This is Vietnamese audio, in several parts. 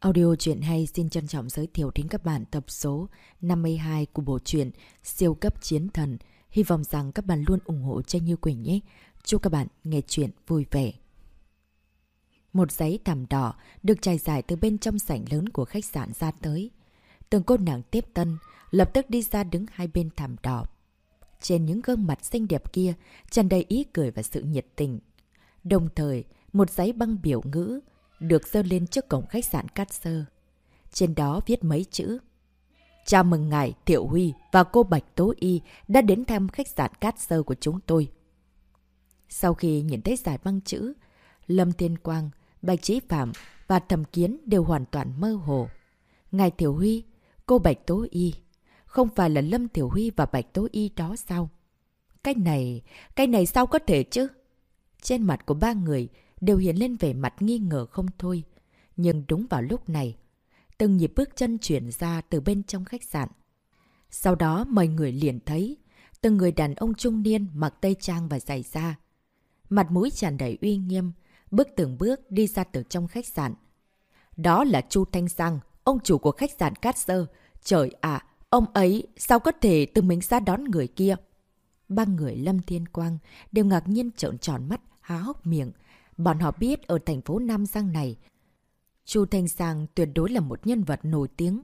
Audio truyện hay xin trân trọng giới thiệu đến các bạn tập số 52 của bộ truyện Siêu cấp chiến thần. Hy vọng rằng các bạn luôn ủng hộ cho Như Quỳnh nhé. Chúc các bạn nghe truyện vui vẻ. Một giấy thảm đỏ được trải dài từ bên trong sảnh lớn của khách sạn ra tới. Từng cô nàng tiếp tân, lập tức đi ra đứng hai bên thảm đỏ. Trên những gương mặt xinh đẹp kia, tràn đầy ý cười và sự nhiệt tình. Đồng thời, một giấy băng biểu ngữ được dơ lên trước cổng khách sạn Cát Sơ. Trên đó viết mấy chữ. Chào mừng ngài Thiệu Huy và cô Bạch Tố Y đã đến thăm khách sạn Cát Sơ của chúng tôi. Sau khi nhìn thấy giải băng chữ, Lâm Thiên Quang, Bạch Trí Phạm và Thẩm Kiến đều hoàn toàn mơ hồ. Ngài Thiệu Huy, cô Bạch Tố Y, không phải là Lâm Thiệu Huy và Bạch Tố Y đó sao? Cái này, cái này sao có thể chứ? Trên mặt của ba người đều hiện lên vẻ mặt nghi ngờ không thôi. Nhưng đúng vào lúc này, từng nhịp bước chân chuyển ra từ bên trong khách sạn. Sau đó mọi người liền thấy, từng người đàn ông trung niên mặc tây trang và giày da. Mặt mũi tràn đầy uy nghiêm, bước từng bước đi ra từ trong khách sạn. Đó là Chu Thanh Sang, ông chủ của khách sạn Cát Sơ. Trời ạ, ông ấy sao có thể tự mình ra đón người kia? Ba người Lâm Thiên Quang đều ngạc nhiên trợn tròn mắt, há hốc miệng, Bọn họ biết ở thành phố Nam Giang này, Chu Thanh Sang tuyệt đối là một nhân vật nổi tiếng.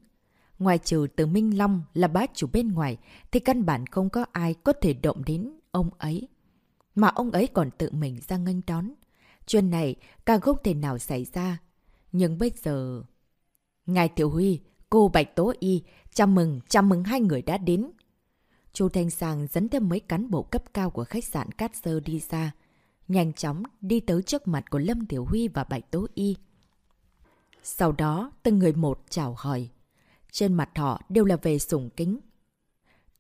Ngoài trừ từ Minh Long là bá chủ bên ngoài, thì căn bản không có ai có thể động đến ông ấy. Mà ông ấy còn tự mình ra nghênh đón. Chuyện này càng không thể nào xảy ra. Nhưng bây giờ... Ngài Thiệu Huy, cô Bạch Tố Y, chào mừng, chào mừng hai người đã đến. Chu Thanh Sang dẫn thêm mấy cán bộ cấp cao của khách sạn Cát Sơ đi ra nhanh chóng đi tới trước mặt của Lâm Tiểu Huy và Bạch Tố Y. Sau đó, từng người một chào hỏi. Trên mặt họ đều là về sùng kính.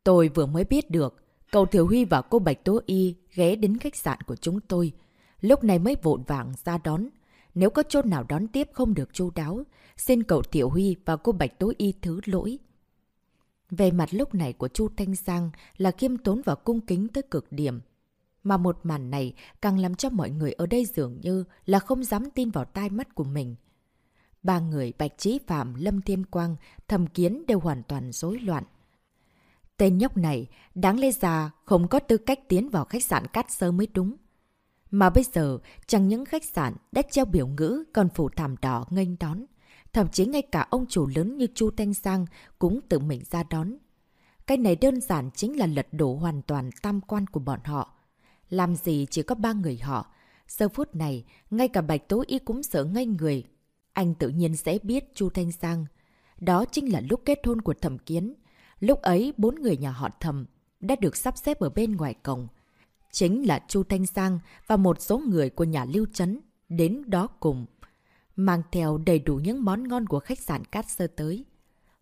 Tôi vừa mới biết được, cậu Tiểu Huy và cô Bạch Tố Y ghé đến khách sạn của chúng tôi. Lúc này mới vội vàng ra đón. Nếu có chỗ nào đón tiếp không được chu đáo, xin cậu Tiểu Huy và cô Bạch Tố Y thứ lỗi. Về mặt lúc này của Chu Thanh Giang là khiêm tốn và cung kính tới cực điểm. Mà một màn này càng làm cho mọi người ở đây dường như là không dám tin vào tai mắt của mình. Ba người Bạch Trí Phạm, Lâm Thiên Quang, Thầm Kiến đều hoàn toàn rối loạn. Tên nhóc này đáng lẽ ra không có tư cách tiến vào khách sạn Cát Sơ mới đúng. Mà bây giờ, chẳng những khách sạn đã treo biểu ngữ còn phủ thảm đỏ nghênh đón. Thậm chí ngay cả ông chủ lớn như Chu Thanh Sang cũng tự mình ra đón. Cái này đơn giản chính là lật đổ hoàn toàn tam quan của bọn họ. Làm gì chỉ có ba người họ. Giờ phút này, ngay cả Bạch Tố Y cũng sợ ngây người. Anh tự nhiên sẽ biết Chu Thanh Sang. Đó chính là lúc kết hôn của thẩm kiến. Lúc ấy, bốn người nhà họ thẩm đã được sắp xếp ở bên ngoài cổng. Chính là Chu Thanh Sang và một số người của nhà lưu trấn đến đó cùng. Mang theo đầy đủ những món ngon của khách sạn Cát Sơ tới.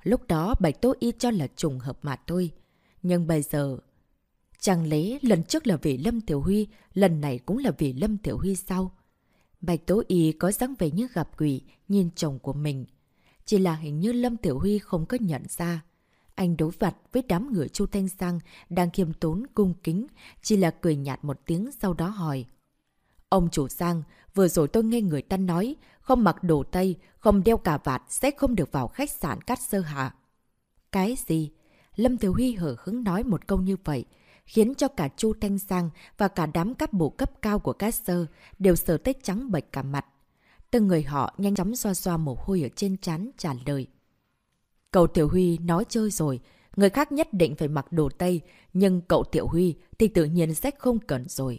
Lúc đó Bạch Tố Y cho là trùng hợp mà thôi. Nhưng bây giờ, Chẳng lẽ lần trước là vì Lâm Tiểu Huy, lần này cũng là vì Lâm Tiểu Huy sao? Bạch Tố Y có dáng vẻ như gặp quỷ, nhìn chồng của mình. Chỉ là hình như Lâm Tiểu Huy không có nhận ra. Anh đối vặt với đám người Chu Thanh Sang đang khiêm tốn cung kính, chỉ là cười nhạt một tiếng sau đó hỏi. Ông chủ Sang, vừa rồi tôi nghe người ta nói, không mặc đồ Tây, không đeo cà vạt sẽ không được vào khách sạn cắt sơ hạ. Cái gì? Lâm Tiểu Huy hở hứng nói một câu như vậy, khiến cho cả Chu Thanh Sang và cả đám cắp bộ cấp cao của Cát Sơ đều sờ tết trắng bệch cả mặt. Từng người họ nhanh chóng xoa xoa mồ hôi ở trên trán trả lời. Cậu Tiểu Huy nói chơi rồi, người khác nhất định phải mặc đồ Tây, nhưng cậu Tiểu Huy thì tự nhiên sẽ không cần rồi.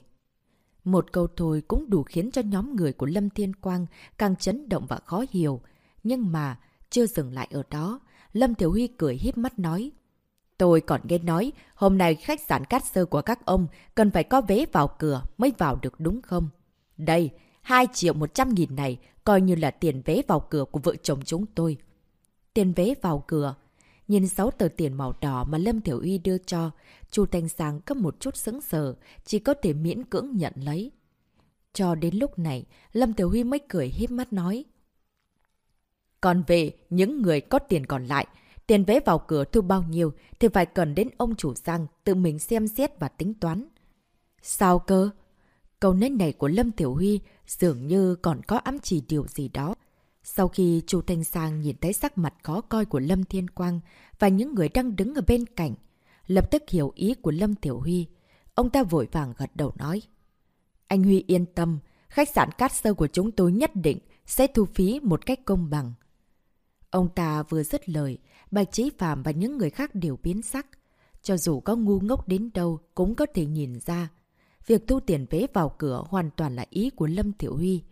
Một câu thôi cũng đủ khiến cho nhóm người của Lâm Thiên Quang càng chấn động và khó hiểu. Nhưng mà, chưa dừng lại ở đó, Lâm Tiểu Huy cười híp mắt nói. Tôi còn nghe nói, hôm nay khách sạn cát sơ của các ông cần phải có vé vào cửa mới vào được đúng không? Đây, 2 triệu 100 nghìn này coi như là tiền vé vào cửa của vợ chồng chúng tôi. Tiền vé vào cửa. Nhìn 6 tờ tiền màu đỏ mà Lâm Thiểu Uy đưa cho, Chu Thanh Sang cấp một chút sững sờ, chỉ có thể miễn cưỡng nhận lấy. Cho đến lúc này, Lâm Tiểu Huy mới cười hiếp mắt nói. Còn về những người có tiền còn lại, Tiền vé vào cửa thu bao nhiêu thì phải cần đến ông chủ Giang tự mình xem xét và tính toán. Sao cơ? Câu nói này của Lâm Tiểu Huy dường như còn có ám chỉ điều gì đó. Sau khi Chu Thanh Sang nhìn thấy sắc mặt khó coi của Lâm Thiên Quang và những người đang đứng ở bên cạnh, lập tức hiểu ý của Lâm Tiểu Huy. Ông ta vội vàng gật đầu nói. Anh Huy yên tâm, khách sạn cát sơ của chúng tôi nhất định sẽ thu phí một cách công bằng. Ông ta vừa dứt lời, Bạch Trí Phạm và những người khác đều biến sắc. Cho dù có ngu ngốc đến đâu cũng có thể nhìn ra. Việc thu tiền vé vào cửa hoàn toàn là ý của Lâm Tiểu Huy.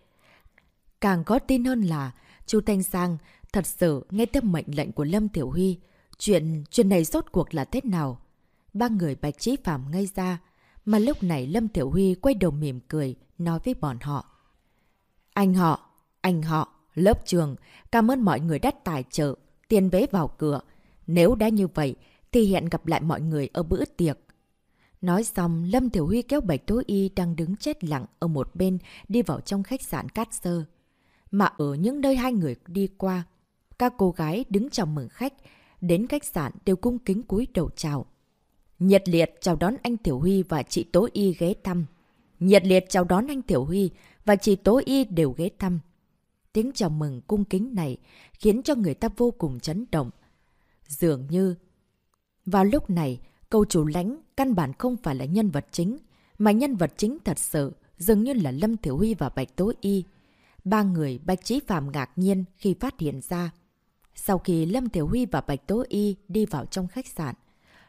Càng có tin hơn là Chu Thanh Sang thật sự nghe theo mệnh lệnh của Lâm Tiểu Huy. Chuyện chuyện này rốt cuộc là thế nào? Ba người Bạch Trí Phạm ngây ra. Mà lúc này Lâm Tiểu Huy quay đầu mỉm cười, nói với bọn họ. Anh họ, anh họ, lớp trường, cảm ơn mọi người đã tài trợ, tiền vé vào cửa. Nếu đã như vậy, thì hẹn gặp lại mọi người ở bữa tiệc. Nói xong, Lâm Thiểu Huy kéo Bạch Tố Y đang đứng chết lặng ở một bên đi vào trong khách sạn Cát Sơ. Mà ở những nơi hai người đi qua, các cô gái đứng chào mừng khách, đến khách sạn đều cung kính cúi đầu chào. Nhiệt liệt chào đón anh Tiểu Huy và chị Tố Y ghé thăm. Nhiệt liệt chào đón anh Tiểu Huy và chị Tố Y đều ghé thăm. Tiếng chào mừng cung kính này khiến cho người ta vô cùng chấn động. Dường như, vào lúc này, câu chủ lãnh căn bản không phải là nhân vật chính, mà nhân vật chính thật sự dường như là Lâm Thiểu Huy và Bạch Tố Y. Ba người Bạch Trí Phạm ngạc nhiên khi phát hiện ra. Sau khi Lâm Thiểu Huy và Bạch Tố Y đi vào trong khách sạn,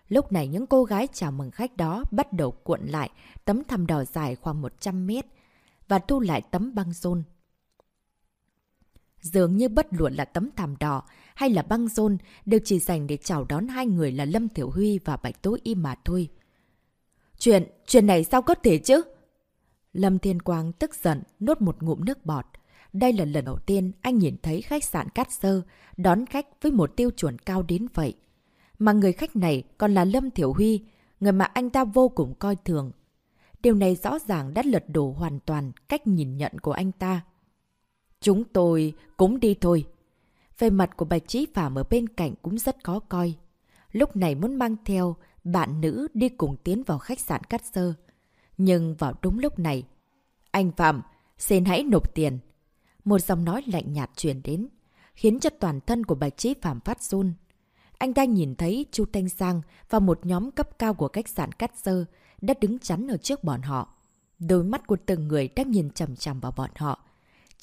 lúc này những cô gái chào mừng khách đó bắt đầu cuộn lại tấm thăm đỏ dài khoảng 100 mét và thu lại tấm băng rôn Dường như bất luận là tấm thảm đỏ hay là băng rôn đều chỉ dành để chào đón hai người là Lâm Thiểu Huy và Bạch Tố Y mà thôi. Chuyện, chuyện này sao có thể chứ? Lâm Thiên Quang tức giận, nuốt một ngụm nước bọt. Đây là lần đầu tiên anh nhìn thấy khách sạn Cát Sơ đón khách với một tiêu chuẩn cao đến vậy. Mà người khách này còn là Lâm Thiểu Huy, người mà anh ta vô cùng coi thường. Điều này rõ ràng đã lật đổ hoàn toàn cách nhìn nhận của anh ta Chúng tôi cũng đi thôi. Về mặt của Bạch Trí Phạm ở bên cạnh cũng rất khó coi. Lúc này muốn mang theo bạn nữ đi cùng tiến vào khách sạn Cát Sơ. Nhưng vào đúng lúc này, anh Phạm, xin hãy nộp tiền. Một giọng nói lạnh nhạt truyền đến, khiến cho toàn thân của Bạch Trí Phạm phát run. Anh ta nhìn thấy Chu Thanh Sang và một nhóm cấp cao của khách sạn Cát Sơ đã đứng chắn ở trước bọn họ. Đôi mắt của từng người đang nhìn chầm chầm vào bọn họ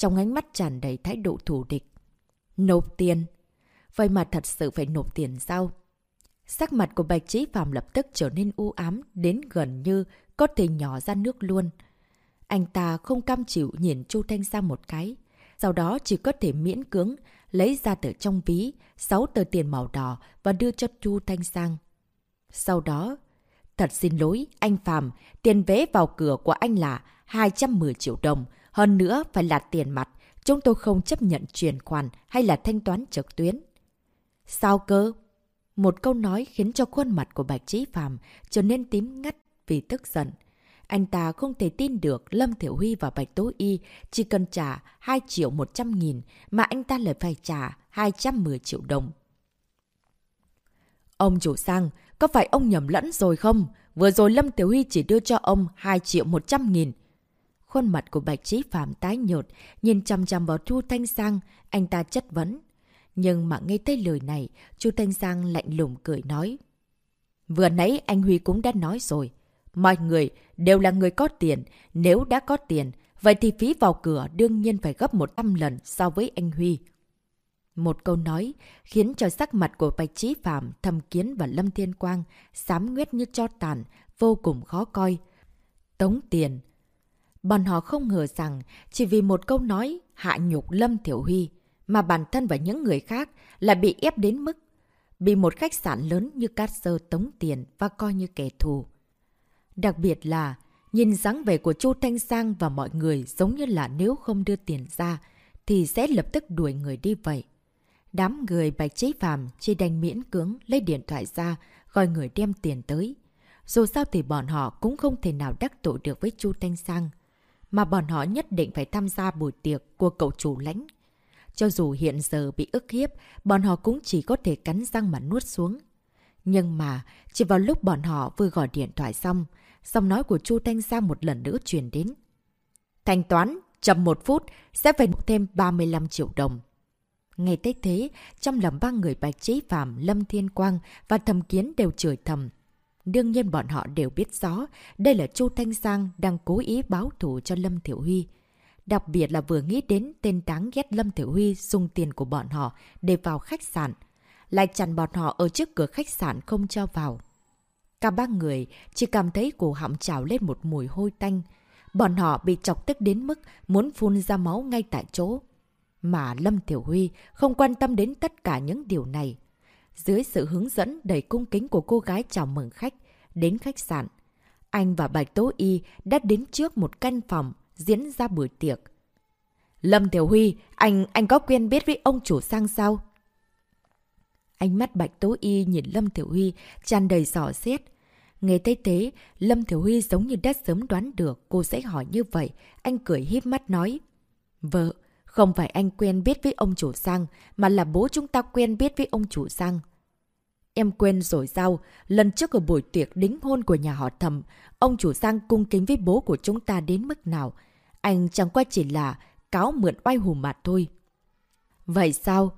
trong ánh mắt tràn đầy thái độ thù địch. Nộp tiền? Vậy mà thật sự phải nộp tiền sao? Sắc mặt của Bạch Trí Phạm lập tức trở nên u ám đến gần như có thể nhỏ ra nước luôn. Anh ta không cam chịu nhìn Chu Thanh Sang một cái. Sau đó chỉ có thể miễn cưỡng lấy ra từ trong ví 6 tờ tiền màu đỏ và đưa cho Chu Thanh Sang. Sau đó, thật xin lỗi, anh Phạm, tiền vé vào cửa của anh là 210 triệu đồng. Hơn nữa phải là tiền mặt, chúng tôi không chấp nhận chuyển khoản hay là thanh toán trực tuyến. Sao cơ? Một câu nói khiến cho khuôn mặt của Bạch Trí phàm trở nên tím ngắt vì tức giận. Anh ta không thể tin được Lâm Thiểu Huy và Bạch Tố Y chỉ cần trả 2 triệu 100 nghìn mà anh ta lại phải trả 210 triệu đồng. Ông chủ sang, có phải ông nhầm lẫn rồi không? Vừa rồi Lâm Tiểu Huy chỉ đưa cho ông 2 triệu 100 nghìn. Khuôn mặt của Bạch Trí Phạm tái nhợt, nhìn chăm chăm vào Chu Thanh Sang, anh ta chất vấn. Nhưng mà nghe tới lời này, Chu Thanh Sang lạnh lùng cười nói. Vừa nãy anh Huy cũng đã nói rồi. Mọi người đều là người có tiền. Nếu đã có tiền, vậy thì phí vào cửa đương nhiên phải gấp 100 lần so với anh Huy. Một câu nói khiến cho sắc mặt của Bạch Trí Phạm, Thầm Kiến và Lâm Thiên Quang xám nguyết như cho tàn, vô cùng khó coi. Tống tiền, Bọn họ không ngờ rằng chỉ vì một câu nói hạ nhục Lâm Thiểu Huy mà bản thân và những người khác là bị ép đến mức bị một khách sạn lớn như Cát Sơ tống tiền và coi như kẻ thù. Đặc biệt là nhìn dáng vẻ của Chu Thanh Sang và mọi người giống như là nếu không đưa tiền ra thì sẽ lập tức đuổi người đi vậy. Đám người bạch chế phàm chỉ đành miễn cưỡng lấy điện thoại ra gọi người đem tiền tới. Dù sao thì bọn họ cũng không thể nào đắc tội được với Chu Thanh Sang mà bọn họ nhất định phải tham gia buổi tiệc của cậu chủ lãnh. Cho dù hiện giờ bị ức hiếp, bọn họ cũng chỉ có thể cắn răng mà nuốt xuống. Nhưng mà, chỉ vào lúc bọn họ vừa gọi điện thoại xong, giọng nói của Chu Thanh Giang một lần nữa truyền đến. Thanh toán, chậm một phút, sẽ phải thêm 35 triệu đồng. Ngày tới thế, trong lòng ba người Bạch Chế Phạm, Lâm Thiên Quang và Thầm Kiến đều chửi thầm. Đương nhiên bọn họ đều biết rõ, đây là Chu Thanh Giang đang cố ý báo thù cho Lâm Thiểu Huy. Đặc biệt là vừa nghĩ đến tên đáng ghét Lâm Thiểu Huy dùng tiền của bọn họ để vào khách sạn. Lại chặn bọn họ ở trước cửa khách sạn không cho vào. Cả ba người chỉ cảm thấy cổ họng trào lên một mùi hôi tanh. Bọn họ bị chọc tức đến mức muốn phun ra máu ngay tại chỗ. Mà Lâm Tiểu Huy không quan tâm đến tất cả những điều này. Dưới sự hướng dẫn đầy cung kính của cô gái chào mừng khách đến khách sạn, anh và Bạch Tố Y đã đến trước một căn phòng diễn ra buổi tiệc. Lâm Tiểu Huy, anh anh có quen biết với ông chủ sang sao? Ánh mắt Bạch Tố Y nhìn Lâm Tiểu Huy tràn đầy giỏ xét. Nghe thấy thế, Lâm Tiểu Huy giống như đã sớm đoán được cô sẽ hỏi như vậy. Anh cười híp mắt nói. Vợ, không phải anh quen biết với ông chủ sang, mà là bố chúng ta quen biết với ông chủ sang. Em quên rồi sao? Lần trước ở buổi tiệc đính hôn của nhà họ thầm, ông chủ sang cung kính với bố của chúng ta đến mức nào? Anh chẳng qua chỉ là cáo mượn oai hùm mặt thôi. Vậy sao?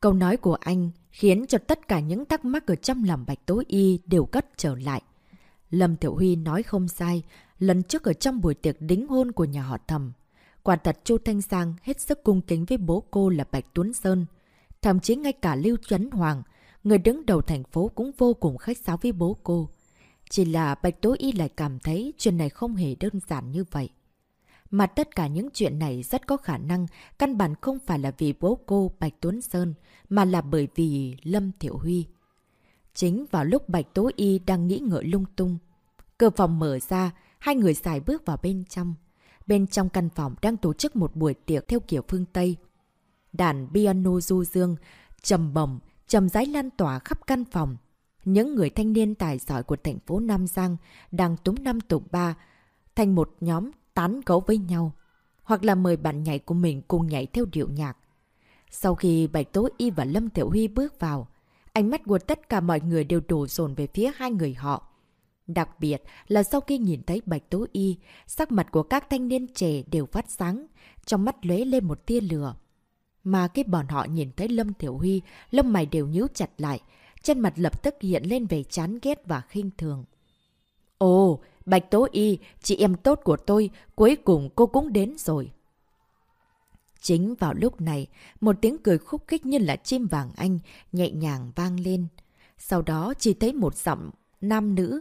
Câu nói của anh khiến cho tất cả những thắc mắc ở trong lòng Bạch Tố Y đều cất trở lại. Lâm Tiểu Huy nói không sai, lần trước ở trong buổi tiệc đính hôn của nhà họ thầm, Quả thật Chu Thanh Sang hết sức cung kính với bố cô là Bạch Tuấn Sơn. Thậm chí ngay cả Lưu Trấn Hoàng, người đứng đầu thành phố cũng vô cùng khách sáo với bố cô. Chỉ là Bạch Tố Y lại cảm thấy chuyện này không hề đơn giản như vậy. Mà tất cả những chuyện này rất có khả năng căn bản không phải là vì bố cô Bạch Tuấn Sơn, mà là bởi vì Lâm Thiệu Huy. Chính vào lúc Bạch Tố Y đang nghĩ ngợi lung tung, cửa phòng mở ra, hai người xài bước vào bên trong. Bên trong căn phòng đang tổ chức một buổi tiệc theo kiểu phương Tây. Đàn piano du dương, trầm bổng, trầm rãi lan tỏa khắp căn phòng. Những người thanh niên tài giỏi của thành phố Nam Giang đang túng năm tụng ba thành một nhóm tán gấu với nhau. Hoặc là mời bạn nhảy của mình cùng nhảy theo điệu nhạc. Sau khi Bạch Tố Y và Lâm Tiểu Huy bước vào, ánh mắt của tất cả mọi người đều đổ dồn về phía hai người họ. Đặc biệt là sau khi nhìn thấy Bạch Tố Y, sắc mặt của các thanh niên trẻ đều phát sáng, trong mắt lóe lên một tia lửa. Mà khi bọn họ nhìn thấy Lâm Tiểu Huy, lông mày đều nhíu chặt lại, trên mặt lập tức hiện lên vẻ chán ghét và khinh thường. Ồ, Bạch Tố Y, chị em tốt của tôi, cuối cùng cô cũng đến rồi. Chính vào lúc này, một tiếng cười khúc khích như là chim vàng anh, nhẹ nhàng vang lên. Sau đó chỉ thấy một giọng nam nữ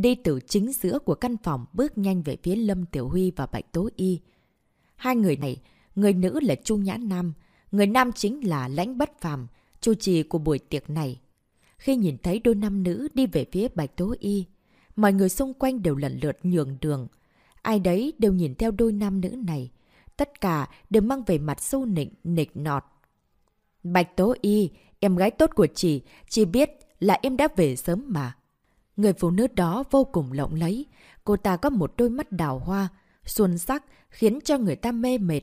Đi từ chính giữa của căn phòng bước nhanh về phía Lâm Tiểu Huy và Bạch Tố Y. Hai người này, người nữ là Chu Nhã Nam, người nam chính là Lãnh Bất Phàm, chủ trì của buổi tiệc này. Khi nhìn thấy đôi nam nữ đi về phía Bạch Tố Y, mọi người xung quanh đều lần lượt nhường đường. Ai đấy đều nhìn theo đôi nam nữ này. Tất cả đều mang về mặt sâu nịnh, nịch nọt. Bạch Tố Y, em gái tốt của chị, chị biết là em đã về sớm mà. Người phụ nữ đó vô cùng lộng lấy. Cô ta có một đôi mắt đào hoa, xuân sắc, khiến cho người ta mê mệt.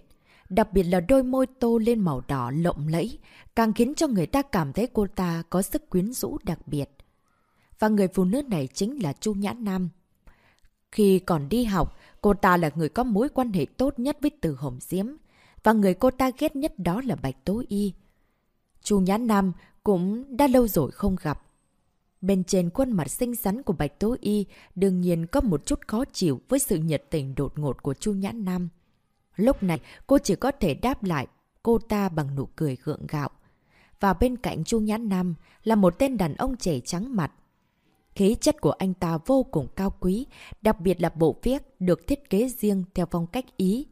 Đặc biệt là đôi môi tô lên màu đỏ lộng lẫy, càng khiến cho người ta cảm thấy cô ta có sức quyến rũ đặc biệt. Và người phụ nữ này chính là Chu Nhã Nam. Khi còn đi học, cô ta là người có mối quan hệ tốt nhất với Từ Hồng Diễm. Và người cô ta ghét nhất đó là Bạch Tố Y. Chu Nhã Nam cũng đã lâu rồi không gặp. Bên trên khuôn mặt xinh xắn của Bạch Tố Y đương nhiên có một chút khó chịu với sự nhiệt tình đột ngột của Chu Nhã Nam. Lúc này cô chỉ có thể đáp lại cô ta bằng nụ cười gượng gạo. Và bên cạnh Chu Nhã Nam là một tên đàn ông trẻ trắng mặt. Khí chất của anh ta vô cùng cao quý, đặc biệt là bộ viết được thiết kế riêng theo phong cách Ý.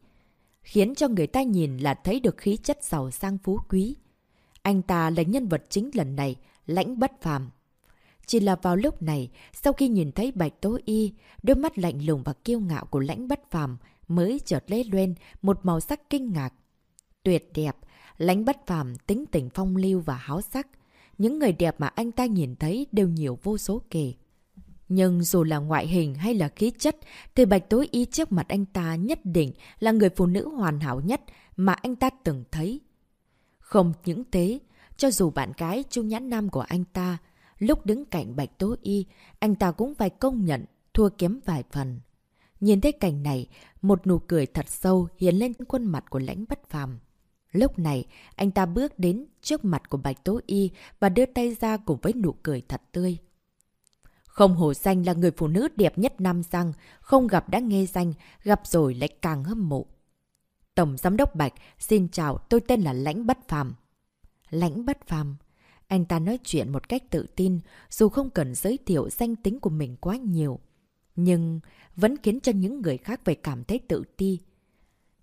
Khiến cho người ta nhìn là thấy được khí chất giàu sang phú quý. Anh ta là nhân vật chính lần này, lãnh bất phàm. Chỉ là vào lúc này, sau khi nhìn thấy Bạch Tố Y, đôi mắt lạnh lùng và kiêu ngạo của lãnh bất phàm mới chợt lê lên một màu sắc kinh ngạc. Tuyệt đẹp, lãnh bất phàm tính tình phong lưu và háo sắc. Những người đẹp mà anh ta nhìn thấy đều nhiều vô số kể. Nhưng dù là ngoại hình hay là khí chất, thì Bạch tối Y trước mặt anh ta nhất định là người phụ nữ hoàn hảo nhất mà anh ta từng thấy. Không những thế, cho dù bạn gái Chu Nhãn Nam của anh ta Lúc đứng cạnh Bạch Tố Y, anh ta cũng phải công nhận, thua kém vài phần. Nhìn thấy cảnh này, một nụ cười thật sâu hiện lên khuôn mặt của lãnh bất phàm. Lúc này, anh ta bước đến trước mặt của Bạch Tố Y và đưa tay ra cùng với nụ cười thật tươi. Không hổ danh là người phụ nữ đẹp nhất Nam Giang, không gặp đã nghe danh, gặp rồi lại càng hâm mộ. Tổng Giám đốc Bạch, xin chào, tôi tên là Lãnh Bất Phàm. Lãnh Bất Phàm. Anh ta nói chuyện một cách tự tin, dù không cần giới thiệu danh tính của mình quá nhiều. Nhưng vẫn khiến cho những người khác phải cảm thấy tự ti.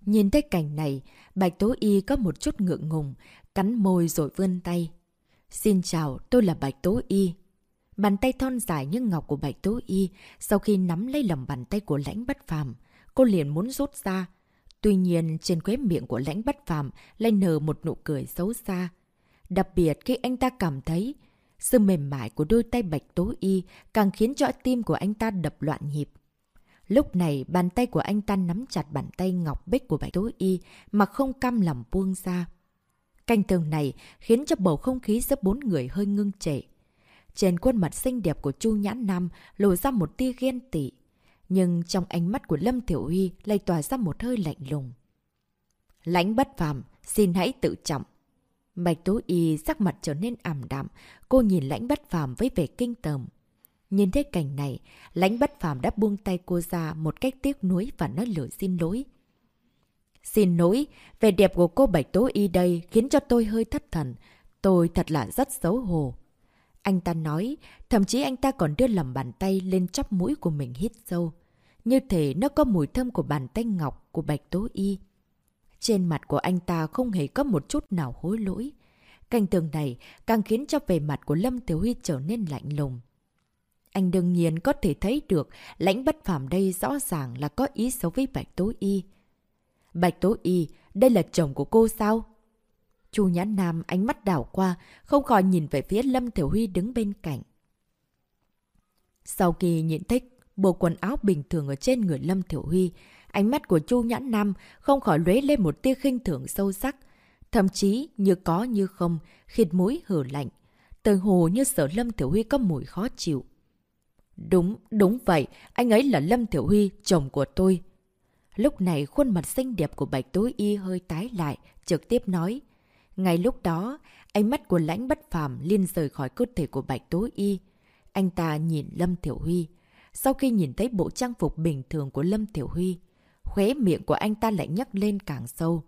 Nhìn thấy cảnh này, Bạch Tố Y có một chút ngượng ngùng, cắn môi rồi vươn tay. Xin chào, tôi là Bạch Tố Y. Bàn tay thon dài như ngọc của Bạch Tố Y, sau khi nắm lấy lòng bàn tay của lãnh bất phàm, cô liền muốn rút ra. Tuy nhiên, trên khóe miệng của lãnh bất phàm lại nở một nụ cười xấu xa. Đặc biệt khi anh ta cảm thấy sự mềm mại của đôi tay Bạch Tố Y càng khiến cho tim của anh ta đập loạn nhịp. Lúc này, bàn tay của anh ta nắm chặt bàn tay ngọc bích của Bạch Tố Y mà không cam lòng buông ra. Canh tường này khiến cho bầu không khí giữa bốn người hơi ngưng trệ. Trên khuôn mặt xinh đẹp của Chu Nhãn Nam lộ ra một tia ghen tị. Nhưng trong ánh mắt của Lâm Tiểu Huy lại tỏa ra một hơi lạnh lùng. Lãnh bất phàm, xin hãy tự trọng. Bạch Tố Y sắc mặt trở nên ảm đạm, cô nhìn lãnh bất phàm với vẻ kinh tởm. Nhìn thấy cảnh này, lãnh bất phàm đã buông tay cô ra một cách tiếc nuối và nói lời xin lỗi. Xin lỗi, vẻ đẹp của cô Bạch Tố Y đây khiến cho tôi hơi thất thần. Tôi thật là rất xấu hổ. Anh ta nói, thậm chí anh ta còn đưa lầm bàn tay lên chóp mũi của mình hít sâu. Như thể nó có mùi thơm của bàn tay ngọc của Bạch Tố Y. Trên mặt của anh ta không hề có một chút nào hối lỗi. Cảnh tường này càng khiến cho vẻ mặt của Lâm Tiểu Huy trở nên lạnh lùng. Anh đương nhiên có thể thấy được lãnh bất phàm đây rõ ràng là có ý xấu với Bạch Tố Y. Bạch Tố Y, đây là chồng của cô sao? Chu Nhãn Nam ánh mắt đảo qua, không khỏi nhìn về phía Lâm tiểu Huy đứng bên cạnh. Sau khi nhìn thích bộ quần áo bình thường ở trên người Lâm Thiểu Huy, ánh mắt của Chu Nhãn Nam không khỏi lóe lên một tia khinh thường sâu sắc. Thậm chí như có như không, khịt mũi hử lạnh. Từ hồ như sợ Lâm Thiểu Huy có mùi khó chịu. Đúng, đúng vậy, anh ấy là Lâm Thiểu Huy, chồng của tôi. Lúc này khuôn mặt xinh đẹp của Bạch Tối Y hơi tái lại, trực tiếp nói. Ngay lúc đó, ánh mắt của lãnh bất phàm liên rời khỏi cơ thể của Bạch tối Y. Anh ta nhìn Lâm Thiểu Huy. Sau khi nhìn thấy bộ trang phục bình thường của Lâm Thiểu Huy, khóe miệng của anh ta lại nhắc lên càng sâu.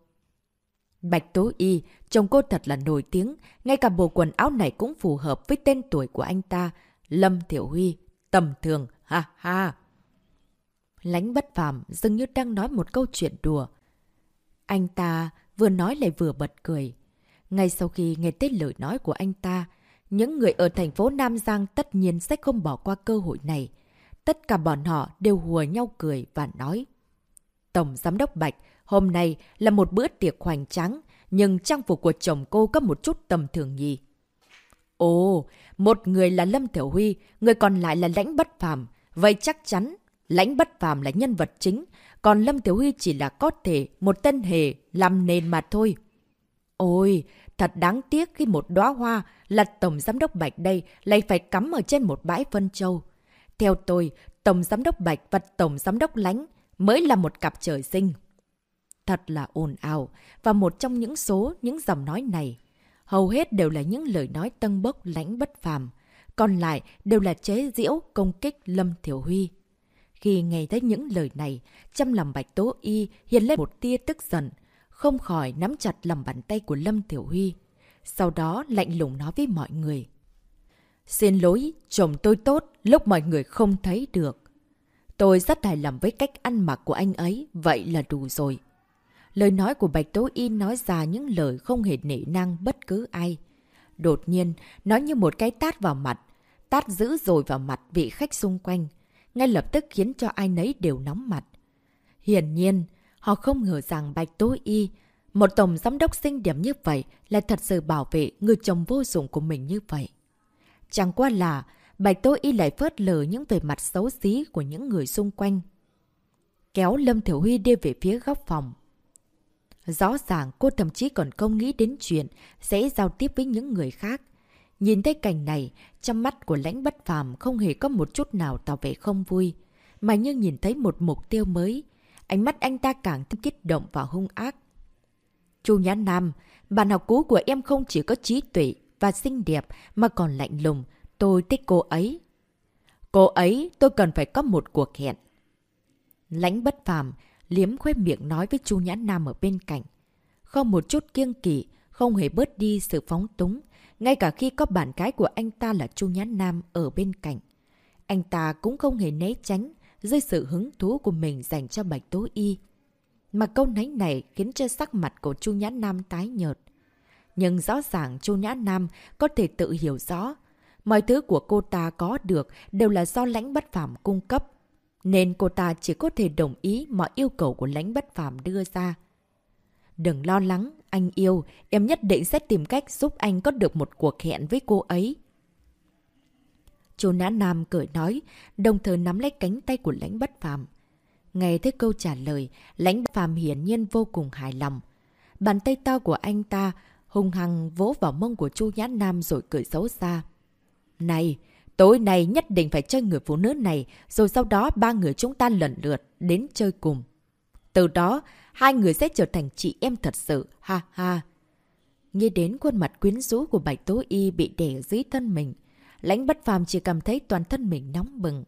Bạch Tố Y, chồng cô thật là nổi tiếng, ngay cả bộ quần áo này cũng phù hợp với tên tuổi của anh ta, Lâm Thiểu Huy, tầm thường, ha ha. Lánh bất phàm dường như đang nói một câu chuyện đùa. Anh ta vừa nói lại vừa bật cười. Ngay sau khi nghe tới lời nói của anh ta, những người ở thành phố Nam Giang tất nhiên sẽ không bỏ qua cơ hội này. Tất cả bọn họ đều hùa nhau cười và nói. Tổng Giám đốc Bạch, hôm nay là một bữa tiệc hoành tráng, nhưng trang phục của chồng cô có một chút tầm thường nhì. Ồ, một người là Lâm Thiểu Huy, người còn lại là Lãnh Bất Phàm Vậy chắc chắn, Lãnh Bất Phàm là nhân vật chính, còn Lâm Thiểu Huy chỉ là có thể một tên hề làm nền mà thôi. Ôi, thật đáng tiếc khi một đóa hoa là Tổng Giám đốc Bạch đây lại phải cắm ở trên một bãi phân châu. Theo tôi, Tổng Giám đốc Bạch và Tổng Giám đốc Lánh mới là một cặp trời sinh. Thật là ồn ào, và một trong những số những dòng nói này, hầu hết đều là những lời nói tân bốc lãnh bất phàm, còn lại đều là chế diễu công kích Lâm Thiểu Huy. Khi nghe thấy những lời này, chăm lòng Bạch Tố Y hiện lên một tia tức giận, không khỏi nắm chặt lòng bàn tay của Lâm Tiểu Huy. Sau đó lạnh lùng nói với mọi người. Xin lỗi, chồng tôi tốt, lúc mọi người không thấy được. Tôi rất hài lòng với cách ăn mặc của anh ấy, vậy là đủ rồi. Lời nói của Bạch Tố Y nói ra những lời không hề nể năng bất cứ ai. Đột nhiên, nói như một cái tát vào mặt, tát dữ rồi vào mặt vị khách xung quanh, ngay lập tức khiến cho ai nấy đều nóng mặt. Hiển nhiên, Họ không ngờ rằng Bạch Tố Y, một tổng giám đốc xinh đẹp như vậy, lại thật sự bảo vệ người chồng vô dụng của mình như vậy. Chẳng qua là, Bạch Tố Y lại phớt lờ những về mặt xấu xí của những người xung quanh. Kéo Lâm Thiểu Huy đi về phía góc phòng. Rõ ràng cô thậm chí còn không nghĩ đến chuyện sẽ giao tiếp với những người khác. Nhìn thấy cảnh này, trong mắt của lãnh bất phàm không hề có một chút nào tỏ vẻ không vui, mà như nhìn thấy một mục tiêu mới, Ánh mắt anh ta càng thêm kích động và hung ác. Chu Nhã Nam, bạn học cũ của em không chỉ có trí tuệ và xinh đẹp mà còn lạnh lùng. Tôi thích cô ấy. Cô ấy, tôi cần phải có một cuộc hẹn. Lãnh bất phàm, liếm khoe miệng nói với Chu Nhã Nam ở bên cạnh. Không một chút kiêng kỵ, không hề bớt đi sự phóng túng, ngay cả khi có bạn gái của anh ta là Chu Nhã Nam ở bên cạnh. Anh ta cũng không hề né tránh, dưới sự hứng thú của mình dành cho Bạch Tố Y. Mà câu nói này khiến cho sắc mặt của Chu Nhã Nam tái nhợt. Nhưng rõ ràng Chu Nhã Nam có thể tự hiểu rõ. Mọi thứ của cô ta có được đều là do lãnh bất phạm cung cấp. Nên cô ta chỉ có thể đồng ý mọi yêu cầu của lãnh bất phạm đưa ra. Đừng lo lắng, anh yêu, em nhất định sẽ tìm cách giúp anh có được một cuộc hẹn với cô ấy. Chu Nã Nam cười nói, đồng thời nắm lấy cánh tay của lãnh bất phàm. Nghe thấy câu trả lời, lãnh bất phàm hiển nhiên vô cùng hài lòng. Bàn tay to của anh ta hung hăng vỗ vào mông của Chu Nhã Nam rồi cười xấu xa. Này, tối nay nhất định phải chơi người phụ nữ này, rồi sau đó ba người chúng ta lần lượt đến chơi cùng. Từ đó, hai người sẽ trở thành chị em thật sự, ha ha. Nghe đến khuôn mặt quyến rũ của Bạch Tố Y bị đè dưới thân mình, lãnh bất phàm chỉ cảm thấy toàn thân mình nóng bừng.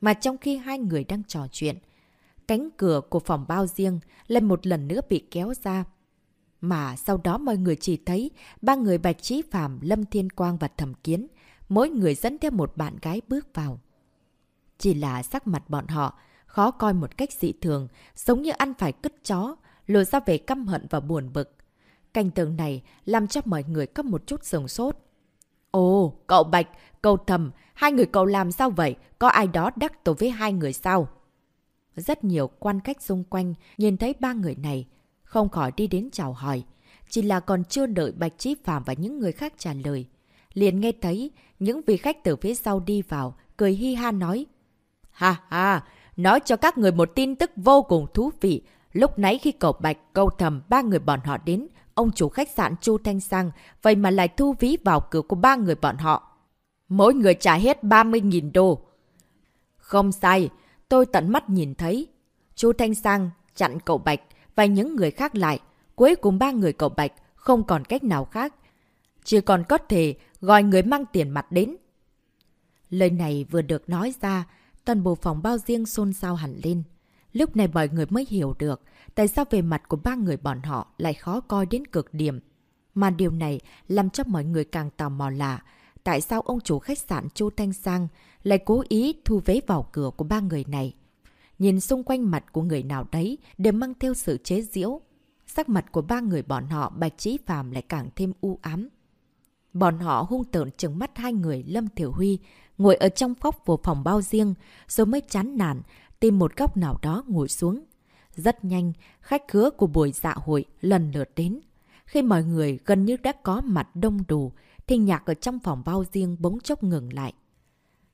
Mà trong khi hai người đang trò chuyện, cánh cửa của phòng bao riêng lại một lần nữa bị kéo ra. Mà sau đó mọi người chỉ thấy ba người Bạch Trí Phạm, Lâm Thiên Quang và Thẩm Kiến, mỗi người dẫn theo một bạn gái bước vào. Chỉ là sắc mặt bọn họ khó coi một cách dị thường, giống như ăn phải cứt chó, lùi ra về căm hận và buồn bực. Cảnh tượng này làm cho mọi người có một chút sừng sốt. Ồ, cậu Bạch, cậu Thầm, hai người cậu làm sao vậy? Có ai đó đắc tội với hai người sao? Rất nhiều quan khách xung quanh nhìn thấy ba người này, không khỏi đi đến chào hỏi. Chỉ là còn chưa đợi Bạch Trí Phạm và những người khác trả lời. Liền nghe thấy những vị khách từ phía sau đi vào, cười hi ha nói. Ha ha, nói cho các người một tin tức vô cùng thú vị. Lúc nãy khi cậu Bạch, câu thầm, ba người bọn họ đến, ông chủ khách sạn Chu Thanh Sang, vậy mà lại thu ví vào cửa của ba người bọn họ. Mỗi người trả hết 30.000 đô. Không sai, tôi tận mắt nhìn thấy. Chu Thanh Sang chặn cậu Bạch và những người khác lại. Cuối cùng ba người cậu Bạch không còn cách nào khác. Chỉ còn có thể gọi người mang tiền mặt đến. Lời này vừa được nói ra, toàn bộ phòng bao riêng xôn xao hẳn lên. Lúc này mọi người mới hiểu được tại sao về mặt của ba người bọn họ lại khó coi đến cực điểm. Mà điều này làm cho mọi người càng tò mò là tại sao ông chủ khách sạn Chu Thanh Sang lại cố ý thu vé vào cửa của ba người này. Nhìn xung quanh mặt của người nào đấy đều mang theo sự chế giễu. Sắc mặt của ba người bọn họ Bạch Trí Phàm lại càng thêm u ám. Bọn họ hung tợn trừng mắt hai người Lâm Thiểu Huy ngồi ở trong góc của phòng bao riêng rồi mới chán nản tìm một góc nào đó ngồi xuống. Rất nhanh, khách khứa của buổi dạ hội lần lượt đến. Khi mọi người gần như đã có mặt đông đủ, thì nhạc ở trong phòng bao riêng bỗng chốc ngừng lại.